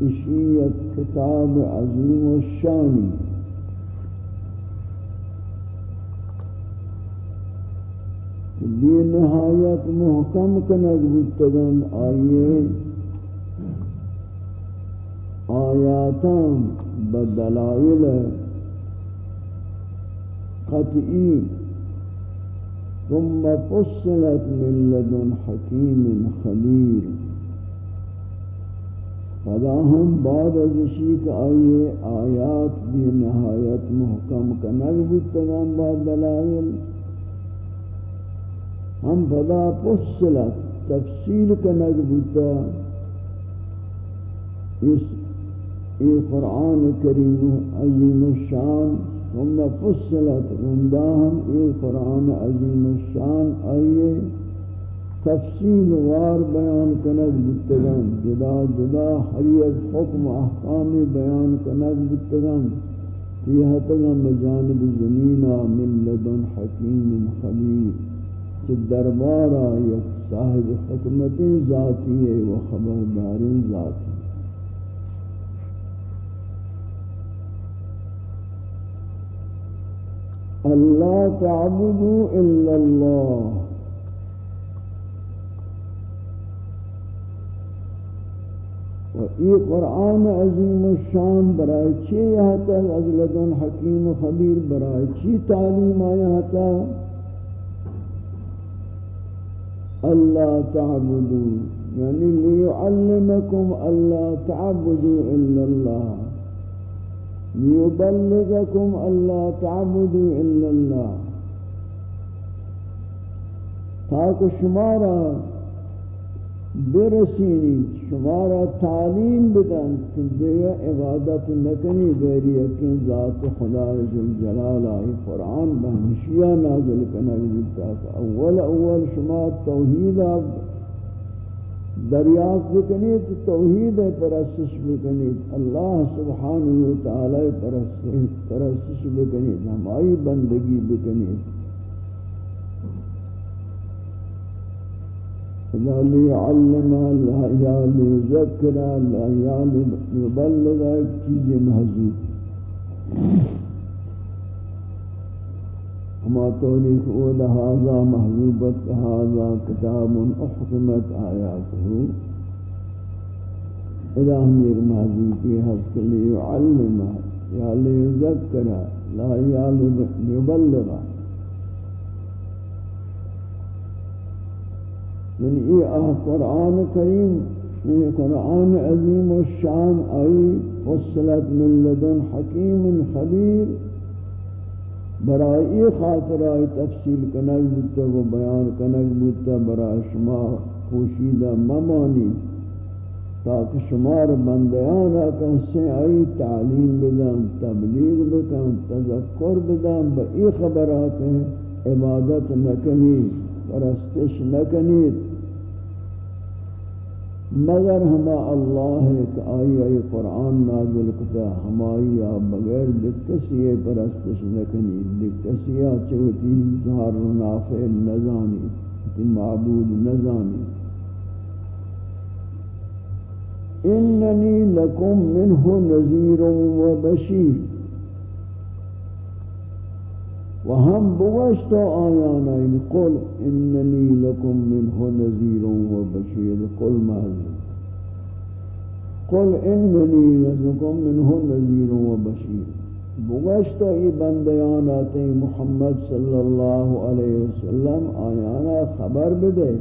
اشیت کتاب عظیم الشانی بی نہایت محکم کنگ بودتگن آئیے آیاتان بدلائل قطعی ثم فصلت من لدن حكيم خبير فدا ہم بعد از شیک آئیے آیات بھی نہایت محکم کنگ بتگان بعد دلائل. ہم فدا فصلت تفصیل کنگ بتا اس ای قرآن کریم عظیم الشان ثم فصلت رنداہم اے قرآن عظیم الشان آئیے تفصیل وار بیان کنگ بتگن جدا جدا حریت، حکم احکام بیان کنگ بتگن فیہ تگم بجانب زمینہ من لدن حکیم خبیر، کہ دربارہ یک صاحب حکمت ذاتی ہے و خبردار ذاتی اللہ تعبدوا الا اللہ و ای قرآن عظیم الشان برای چی یہتا از لدن حکیم و خبیر برای چی تعلیم آیہتا اللہ تعبدوا یعنی لیعلمکم اللہ تعبدوا الا اللہ. ليبلغكم ألا تعبدوا إلا الله. تاکہ شمارا برسینی، شمارا تعلیم بدن کہ دیگر عبادت نکنی، غیری یقین ذات خدا جلال آئی قرآن بہنشیہ نازل کنگ اول اول شما توحید آب دریافت بکنید، توحید پرستش بکنید، اللہ سبحانہ وتعالی پرستش بکنید ہمائی بندگی بکنید. لا ليعلم لا یا ليذكر لا یا ليبلغ ایک چیز محضوب. وما توليك أول هذا محبوبت هذا كتاب أحكمت آياته. إلهم يرمازي في حسك ليعلمه يا ليذكره لا يا ليبلغه من إيه آه قرآن كريم؟ من قرآن عظيم الشان أي فصلت من لدن حكيم خبير. برای خاطر آئی تفصیل کنگ بودتا و بیان کنگ بودتا برای شما خوشیدہ ممانی تاکہ شمار بندیان آکن سے آئی تعلیم بدن تبلیغ بکن، تذکر بدن با ای خبر آکن عبادت نکنی پرستش نکنید. مگر ہما اللہ ایک آئی آئی قرآن نازل کتا ہمائی آ بغیر دکسی پرستش نکنی دکسی چوتی ظہر نافع نزانی معبود نزانی۔ اننی لکم منہ نذیر و بشیر۔ و ہم بوشت آیانا ان قل اننی لکم منہ نذیر و بشیر. قل ماذا قل اننی لکم منہ نذیر و بشیر. بوشت ای بندیانات محمد صلی اللہ علیہ وسلم آیانا خبر بدے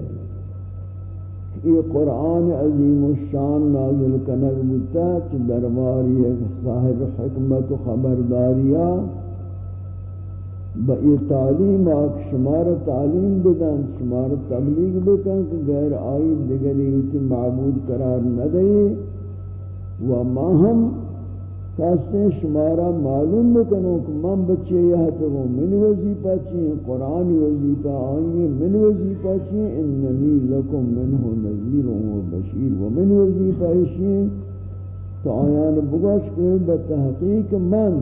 یہ قرآن عظیم الشان نازل کنگ بتا چھ درباری ایک صاحب حکمت و خبرداریا با یہ تعلیم آک شمار تعلیم بدن، شمار تبلیغ بکن کہ غیر آئی دگری ہوتی معبود قرار نہ دئی و ما ہم کاستے شمارا معلوم بکنو کہ من بچے یہ تو من وظیفہ چیئے، قرآن وظیفہ آئیے من وظیفہ چیئے، اننی لکم منہ نذیر و بشیر و من وظیفہ چیئے۔ تو آیان بگوش کے بتحقیق من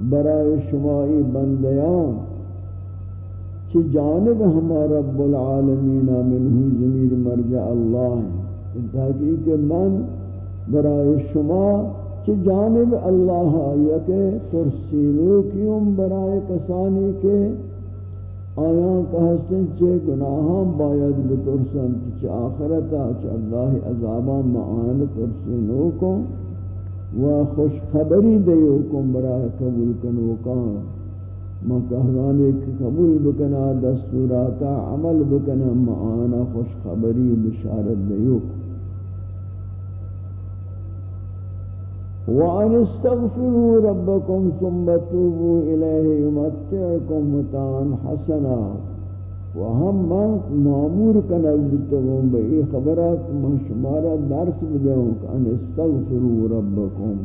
برای شمائی بندیان چی جانب ہما رب العالمین منہی زمیر مرجع اللہ ہے تحقیق من برای شما کہ جانب اللہ یک ترسیلو کیوں برائے کسانی کے آیاں کہستن چے گناہاں باید بترسن، چے آخرتا، چے اللہ عذاباں معان ترسیلو کو و خوش خبری دیو کم برائے قبول کنو کان ما کہلانے کہ قبول بکنا دستوراتا عمل بکنا معانا خوش خبری بشارت دیو کم وَأَنِ اسْتَغْفِرُوا رَبَّكُمْ ثُمَّ تُوبُوا إِلَيْهِ يُمَتِّعْكُمْ مَتَاعًا حَسَنًا و وہم من معمور کنل بتگوں بئی خبرات من شمارا درس بدوں کہ ان استغفروا ربکم.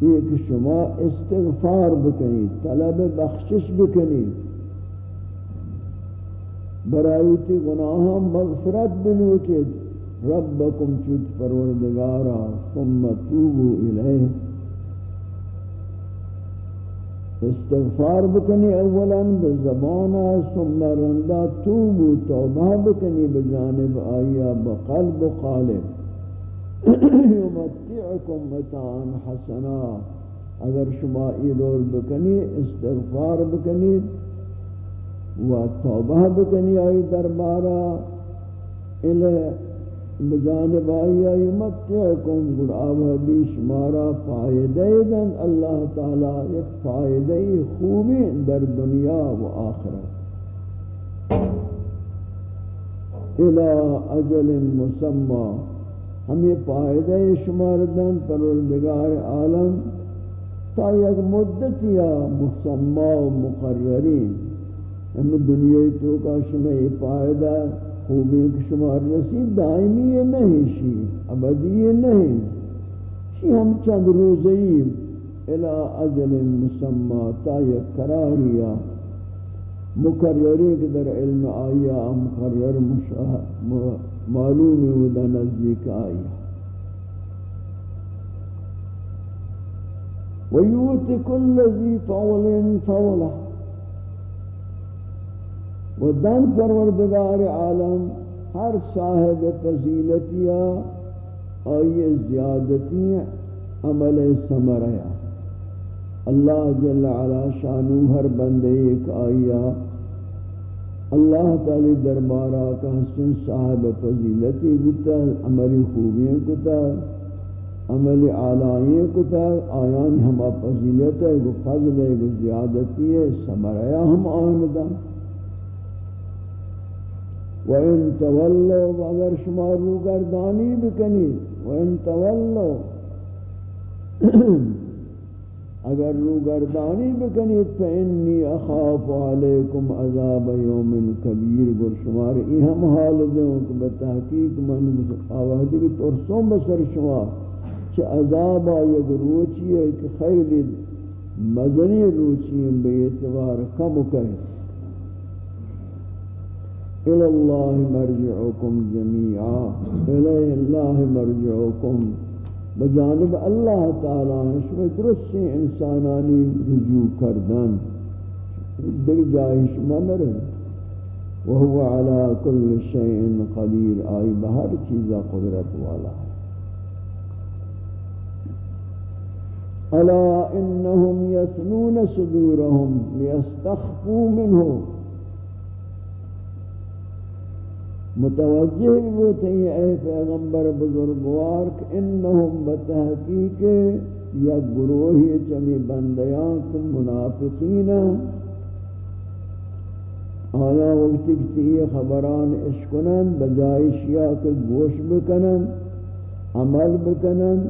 ایک شما استغفار بکنی طلب بخشش بکنی برایوتی گناہاں مغفرت بنوٹید ربکم چوت پروردگارا، ثم توبو الیہ استغفار بکنی اولا بزبانا ثم رندا توبو توبہ بکنی بجانب آیا بقلب قالب. یمتعکم متعان حسنا. اگر شما ایلول بکنی، استغفار بکنی و توبہ بکنی آئی دربارا الہ بجانب آیا یمتعکم گر آبادی شمارا فائدہ دن اللہ تعالی ایک فائدہ خوبی در دنیا و آخرت۔ الى اجل مسمى ہمیں فائدہ شمار دن پر پروردگار عالم، تا یک مدت یا مسمى و مقررین۔ ہم دنیا تو کا شمع فائدہ خوبی کہ شمار رسید دائمی نہیں شی ابدی نہیں شی ہم چند روزی إلى أجل مسمى تا یک قراریا. مقرری کہ در علم آیا مقرر معلوم ودا نزدیک آیا. ویوت کل ذی فول فولہ و دن پروردگار عالم ہر صاحب فضیلتیا آئی زیادتی عمل سمریا اللہ جل علا شانو ہر بندے ایک آیا اللہ تعالی دربارہ کا حسن صاحب فضیلتی بتا عمل خوبیاں کتا، عمل اعلائیں کتا۔ آیان ہما فضیلت ہے وہ فضل ہے وہ زیادتی ہے سمریا ہم آندہ وَإِن تَوَلَّوْا اگر شما روگردانی بکنی وَإِن تَوَلَّوْا اگر رو گردانی بکنید، فإنی اخاف علیکم عذاب یوم کبیر گر شمار ای ہم حال دوں کہ بتحقیق من آوازی کی ترسوں بسر شما چھ عذاب یک روچی ہے کہ خیلی مزنی روچی ہیں بے اعتبار کم کریں الى اللہ مرجعکم جميعا الہ اللہ مرجعکم۔ بجانب اللہ تعالی شما درست انسانانی رجوع کردن۔ دیکھ جائے شما نرے وهو على كل شيء قدير آئی بہر چیزا قدرت والا۔ الا انهم يثنون صدورهم ليستخفوا منه متوجہ ہوتے ہیں، اے پیغمبر بزرگوار کہ انہم بتحقیق یا گروہی چمی بندیاں کم منافقین آیا وقتی کتی خبران اشکنن بجائے شیعہ کے گوش بکنن، عمل بکنن،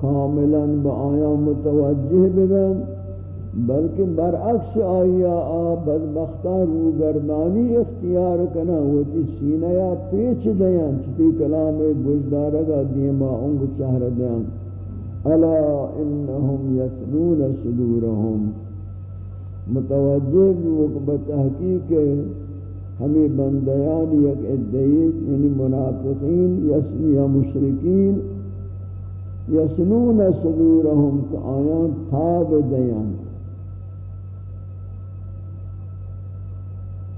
کاملا با آیا متوجہ ببن۔ بلکہ برعکس آیا آ بدبختہ روگردانی اختیار کنا ہوتی جی سینہ یا پیچ دیان چتی جی کلام گجدارگا دیما انگ چہر دیان الا انہم یسنون صدورہم۔ متوجہ بوک تحقیق ہمیں بندیان یک ادعیت یعنی منافقین یسنی یا مشرکین، یسنون صدورہم کہ آیان تاب دیان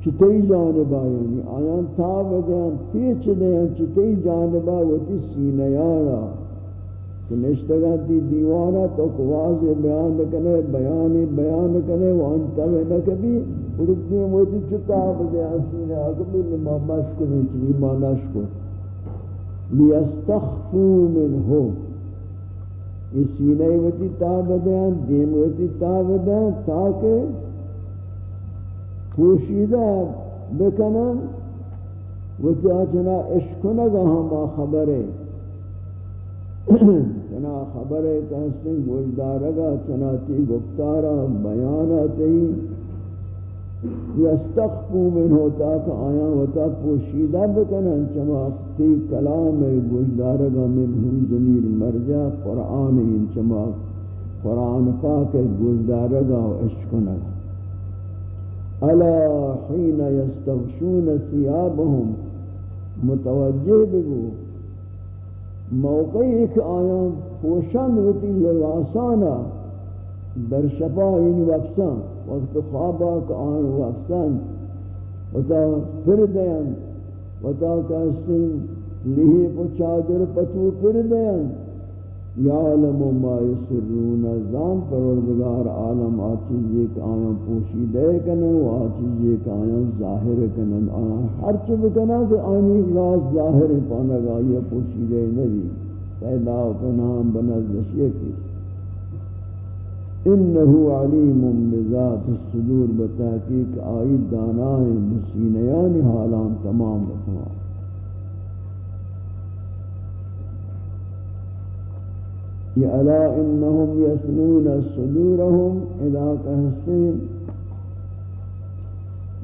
چتی جانبا یعنی آیان تاب دیان، پیچ دیان چتی جانبا وتی سینیانا کہ نشتگا تی دیوانا تو قواز بیان کنے بیانی بیان کنے وان تبع نکبی۔ ارکتی وتی چتاب دیان سینیانا کبی لما مشکل چلی ما نشکل۔ لیستخفو منہو۔ یہ سینہ وتی تاب دیان، دیم وتی تاب دیان، تاکہ پوشیدہ بکنن و کیا چنا اشکنگا ہما خبرے چنا خبرے کہستن گوشدارگا چنا تی گفتارا بیانا تی یستخفو من ہوتا کہ آیا وتا پوشیدہ بکنن. چما تی کلام گوشدارگا من ہم زمیر مرجع قرآن ان چما قرآن پاک گوشدارگا و اشکنگا الا حين يستغشون ثيابهم؟ متوجہ بگو، موقعی کہ آیاں پوشند ہوتی لباسانا در شفا این وقسان، وقت خوابا کہ آن وقسان وتا پھر دیان وتا کہستن لہی پو چادر پتو پھر دیان یعلم ما یسرون. زان پروردگار عالم آ چیزی کہ آیا پوشیدہ کنن و آ چیزی کہ آیا ظاہر کنن. آیا ہر چیز کنا کہ آنی راز ظاہر پانگا یہ پوشیدہ نبی. پیدا کنام بنزدشیہ کی انہو علیم بذات الصدور بتحقیق آئی دانائیں بسینیان حالان تمام بتمام یہ الا انہم یسنون صدورہم اذا کہستین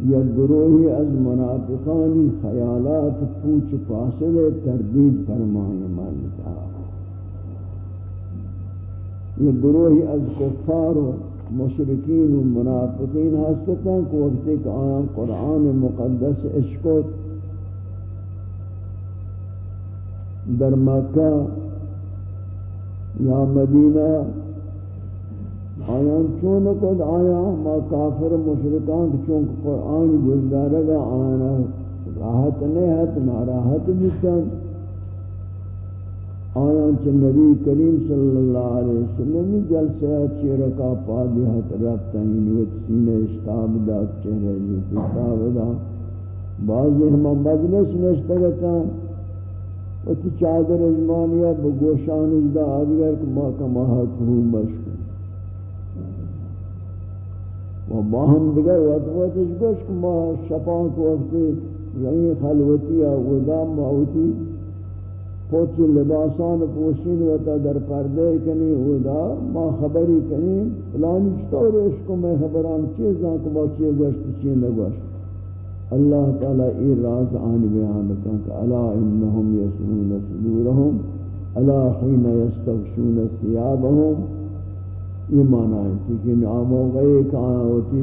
یا گروہی از منافقانی خیالات پوچھ فاصلے تردید فرمائیں مالتا یہ گروہی از کفار و مشرکین و منافقین ہستتا کہ وقت ایک آیان قرآن مقدس اشکت در مکہ یا مدینہ، آیان چون کد آیا، ما کافر مشرکان چون قرآن گزدارگا آنا راحت نیحت ناراحت بیتن آیان چھ نبی کریم صلی اللہ علیہ وسلم جلسہ چیرکا پادیحت ربتا ہی نوت سینہ اشتاب دا چہرے جو کتاب دا بعضی ہم مجلس نشتگتا و تی چادر اجمانیہ بگوشان اجدا آدگر کہ ما کما حقو مشکل و ما ہم دیگر وقت وقت اجگوش کہ ما شپان کو وقت زمین خلوتی یا غدام ماوتی پوچ لباسان پوشین وتا در پردے کنی ودا ما خبری کنی، فلانی چطور عشق میں خبران چیزاں کو با چیز گوشت چین لگوشت اللہ تعالی ای راز آن بیان کن کہ الا انہم یسنون صدورہم، الا حین یستغشون ثیابہم۔ یہ معنی ہے کیونکہ ناموں گئے کہاں ہوتی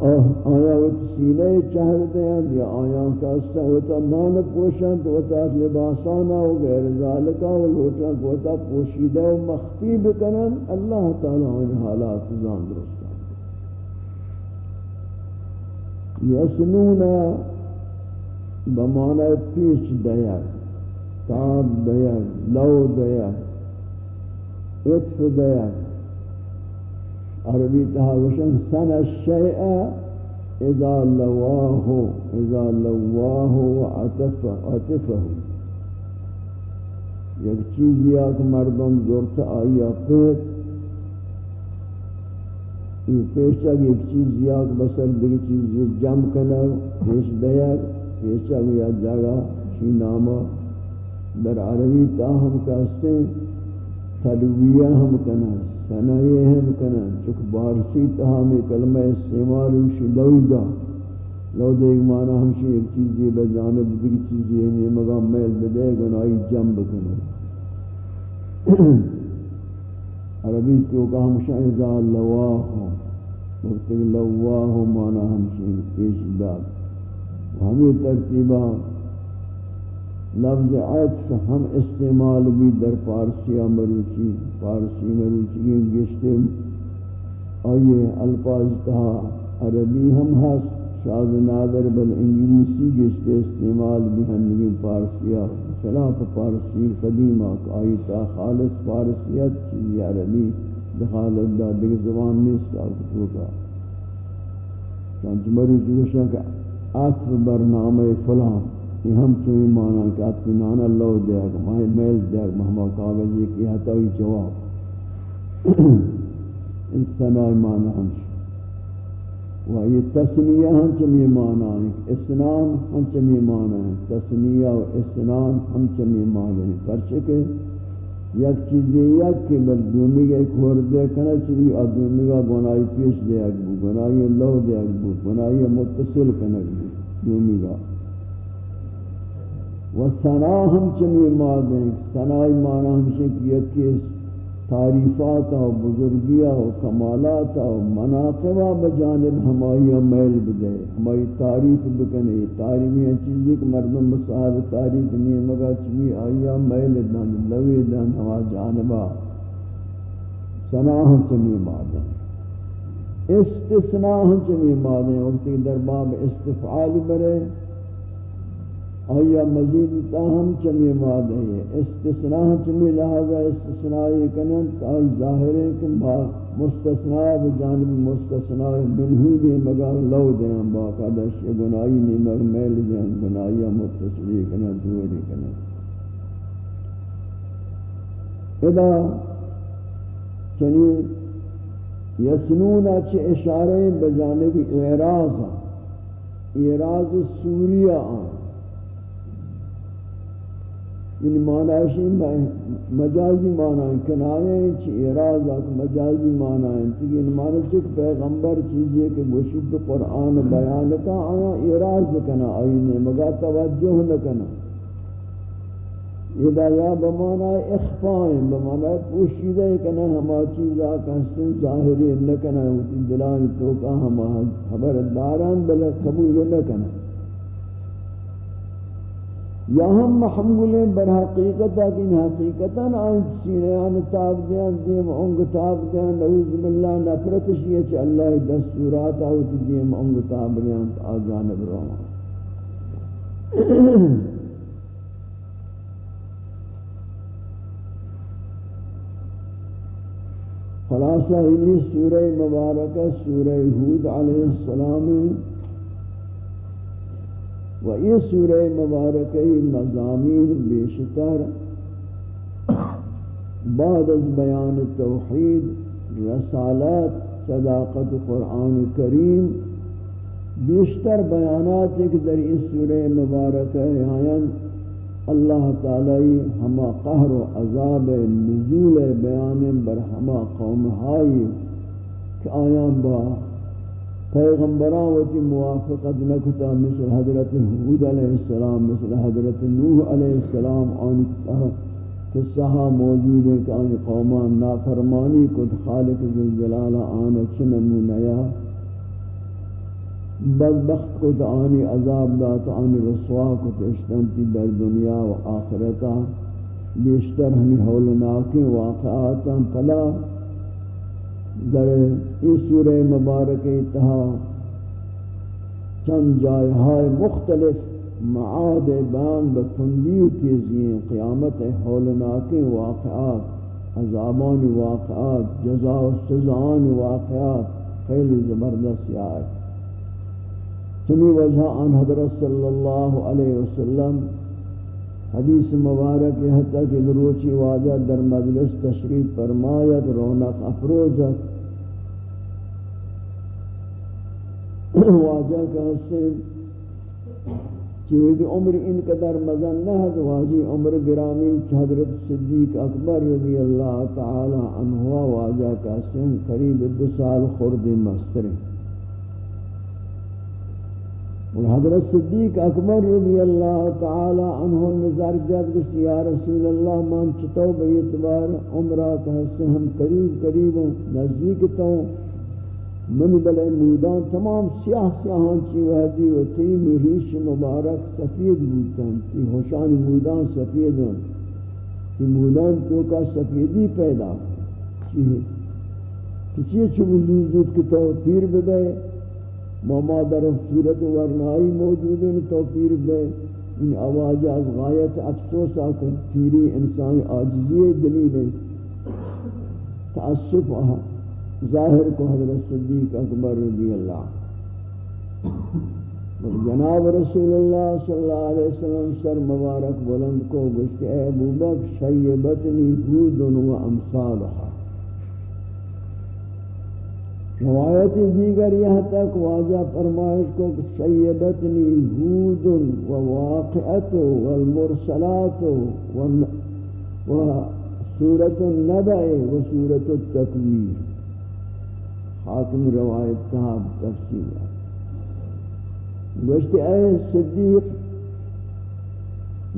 آیا وہ سینے چہر دیں یا آیا کاستا ہوتا مان پوشن تو ہوتا لباسانا و غیر ذالکا و لوٹا ہوتا پوشیدہ و مخفی بکنن۔ اللہ تعالی ان حالات زان درستا یسنون بمانا پیش دیا، تاب دیا، لو دیا اطف دیا. عربی تحاوشن سن الشیء اذا لواه اذا لواه وعطف عطفه. یک چیزی آک مردم زورت آیا پیت این پیشک یک چیزی آک بسر دیگه چیزی جمع کنر پیش دیر پیشک یا جگہ شی ناما در عربی تا ہم کہتے تلویہ ہم کنر سنائے ہم کنا چک بارسی تہامی کلمہ استعمال ہمشی لویدہ لو دیکھ مانا ہمشی ایک چیزی بجانب دیکھ چیزی ہے مگا میل بدے گنائی جنب کنا عربی تو کا ہمشا ازا لواہو وقت لواہو مانا ہمشی پیش داد ہمیں ترتیبہ لفظ عطف ہم استعمال بھی در پارسی مروچی پارسی مروچی گشتے آئیے الفاظ تہا عربی ہم ہست شاذ نادر بل انگلیسی گشتے استعمال بھی ہنگی پارسیہ خلاف پارسی قدیمہ آئی تا خالص پارسیت چیزی عربی دخالت دا دیکھ زبان نیست آکتو کا چانچ مروچی گشتے کہ عطف برنامه فلان یہ ہم چوئی مانا کہ اطمینان اللہ دے گا ماہی میل دے گا مہما کاغذی کی حتوی جواب۔ ان سنائی مانا ہمشہ و یہ تسنیہ ہم چمی مانا ہے اسنان ہم چمی مانا ہے تسنیہ و اسنان ہم چمی مانا ہے پرچکے یک چیزی یک کہ بل دومی گئے کھور دے کنا چلی آدومی گا گناہی پیش دے اگبو گناہی لو دے اگبو گناہی متصل کنا دومی گا و سنا ہم چمی مادیں سنائی معنی ہمشہ کی یکی تعریفات و بزرگیہ و کمالات و مناقبہ بجانب ہمائی میل بدے ہمائی تعریف بکنے تعریفی ہیں چیزی کہ مردم مصاحب تعریف نہیں مگا چمی آئیا میل دن، لوی دن ہما جانبہ سنا چمی مادیں۔ استثناء چمی مادیں، وقتی در باب استفعال برے آیا مزید تاہم چمی مادہ ہے استثناء چمی لہذا استثنائی کنن آئی ظاہر ہے کہ مستثناء بجانب مستثناء منہو بھی مگا لو دیں باقادہ شی گنائی نیمگ میل دیں گنائی متصلی کنن دوری کنن۔ ادا چنی یسنون اچھ اشارے بجانب اعراض اعراض سوریہ آن۔ یعنی معنی مجازی معنی کنایہ چی؟ اعراض آک مجازی معنی ہے یعنی معنی چک پیغمبر چیزی کہ گوشید قرآن بیان کا آیا اعراض کنا آئینے مگا توجہ نکنا یہ دایا بمعنی اخفائیں بمعنی پوشیدہ کنا ہما چیزا کہستن ظاہری نکنا دلان توکا ہما خبرداران بلے قبول نکنا یا ہم محمول بر حقیقت ان حقیقتا آن سینے آن تاب دیان دیم انگ تاب دیان نعوذ باللہ نفرت شیئے چھ اللہ دستورات آوت دیم انگ تاب دیان آ جانب روان خلاصہ انہی سورہ مبارکہ سورہ حود علیہ السلام و یہ سورہ مبارکی مضامین بیشتر بعد از بیان توحید رسالات صداقت قرآن کریم، بیشتر بیانات ایک در اس سورہ مبارکہ آیان اللہ تعالی ہما قہر و عذاب نزول بیان بر ہما قوم ہائی کہ آیان با پیغمبران وتی موافقت نکتا، مثل حضرت حود علیہ السلام، مثل حضرت نوح علیہ السلام، آن قصہ موجود ہے کہ آن قومان نافرمانی کت خالق ذوالجلال آن چنمونیا بدبخت کو آنی عذاب دات، آنی رسوا کو اشتنتی در دنیا و آخرتا، بیشتر ہمیں حولناکی واقعاتا پلا در این سورہ مبارک اتحا چند جائے مختلف معاد بیان بتندی و تیزی قیامت ہولناک واقعات، عذابان واقعات، جزا و سزان واقعات خیلی زبردست آئے چنی وجہ ان حضرت صلی اللہ علیہ وسلم حدیث مبارک حتی کہ دروچی واجہ در مجلس تشریف فرمایت رونق افروزت واجہ کا حسن چیوید عمر ان قدر مزن نہ ہے واجی عمر گرامی حضرت صدیق اکبر رضی اللہ تعالی عنہ واجہ کا حسن قریب دو سال خورد مستر اور حضرت صدیق اکبر رضی اللہ تعالی عنہ نظر جد کسی یا رسول اللہ مان چتو بیتبار عمرہ کا حسن ہم قریب قریب نزدیک تو من بلے مودان تمام سیاہ سیاہان چی وحدی و تی مریش مبارک سفید بودتاں تی ہوشان مودان سفید ہیں تی مودان تو کا سفیدی پیدا چی کسی چو وجود کی تو پیر ببے؟ ماما در صورت ورنائی موجود ہیں تو پیر ببے ان آواز از غایت افسوس آکر پیری انسان آجزی دلیل ہے۔ تأسف آہا۔ ظاہر کو حضرت صدیق اکبر رضی اللہ۔ جناب رسول اللہ صلی اللہ علیہ وسلم سر مبارک بلند کو گشت اے ابو بک شیبتنی ہود و امثالها روایت دیگر یہاں تک واجہ فرمائش کو شیبتنی ہود و واقعت والمرسلات و سورة النبع و سورة التکویر. حاکم روایت صاحب تفصیل گوشت اے صدیق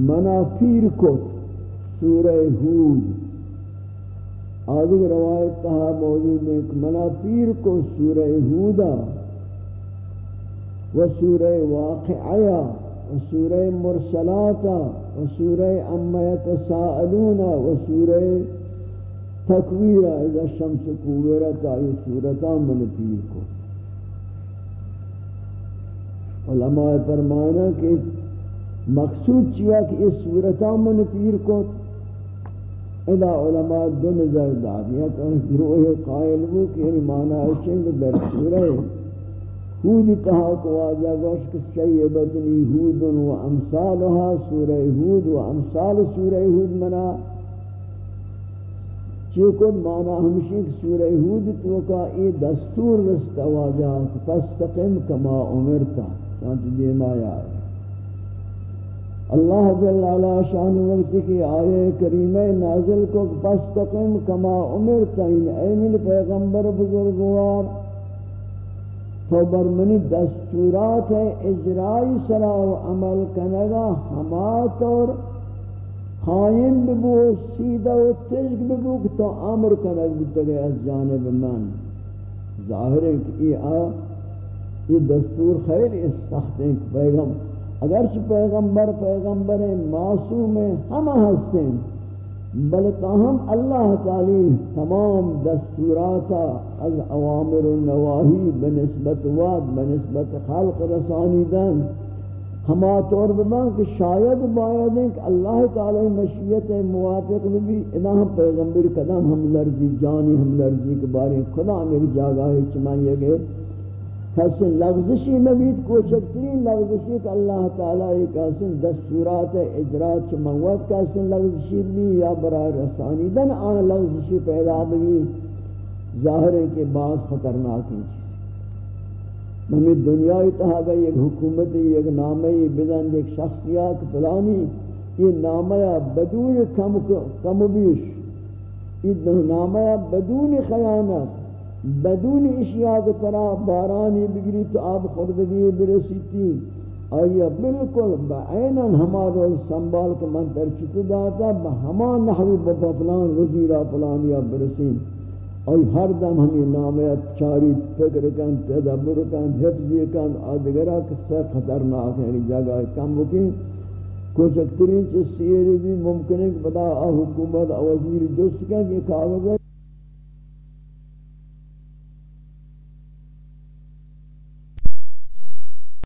منا پیر کو سورہ ہود آدھگ روایت تہا موجود ہے کہ منا پیر کو سورہ ہودا و سورہ واقعیا و سورہ مرسلاتا و سورہ امیت سائلونا و سورہ تکویر اذا شمس کویرت آئی صورتا من پیر کو۔ علماء فرمانا کہ مقصود چیا کہ اس صورتا من پیر کو اذا علماء دو نظر دادیا کہ گروہ قائل ہو کہ یعنی معنی اشنگ در سورہ ہود کہا کو آجا گوشک شیبتنی ہود و امثالها سورہ ہود و امثال سورہ ہود منا۔ چیکن مانا ہمشی کہ سورہ حود تو کا ای دستور رستا واجہ فاستقم کما امرتا چانچہ دیم آیا ہے۔ اللہ جل علا شان وقت کی آئے کریم نازل کو فاستقم کما امرتا ان اے من پیغمبر بزرگوار تو برمنی دستورات اجرائی صلاح و عمل کنگا ہما طور خائن ببو سیدہ و تشک ببو کہ تو عمر کنک بتگے از جانب من ظاہر ہے کہ یہ آ یہ دستور خیلی سخت ہے کہ اگرچہ پیغمبر پیغمبر معصوم ہیں ہم ہستے ہیں بلکہ اللہ تعالی تمام دستوراتا از اوامر و نواہی بنسبت واد بنسبت خلق رسانی دن ہما طور بمان کہ شاید باید ہیں کہ اللہ تعالی مشیت موافق بھی ادا ہم پیغمبر قدم ہم لرزی، جانی ہم لرزی کے بارے خدا میری جاگہ ہے چمان یہ گئے۔ حسن لغزشی مبید کوچکترین لغزشی کہ اللہ تعالی ایک حسن دستورات اجرات چمانوات کا حسن لغزشی بھی یا برای رسانی دن آن لغزشی پیدا بھی ظاہر ہے کہ بعض خطرناکی چیز ہمیں دنیا اتحا گئی، ایک حکومت، ایک نام بدن، ایک شخصیات فلانی، یہ نامہ بدون کم کم بیش، یہ نامہ بدون خیانت بدون اشیاء طرح بارانی بگری تو آب خوردگی برسیتی. آیا بالکل بعیناً ہما روز سنبال کے من ترچت داتا بہما نحوی بابا پلان وزیرہ پلان یا برسین آئی ہر دم ہمیں نامیت چاری فکر کن، تدبر کن، حفظی کن، آدگرہ کسے خطرناک ہے جگہ کم بکیں کچھ اکترین چیز سیری بھی ممکن ہے کہ بدا حکومت وزیر جس کا یہ کاغذ ہے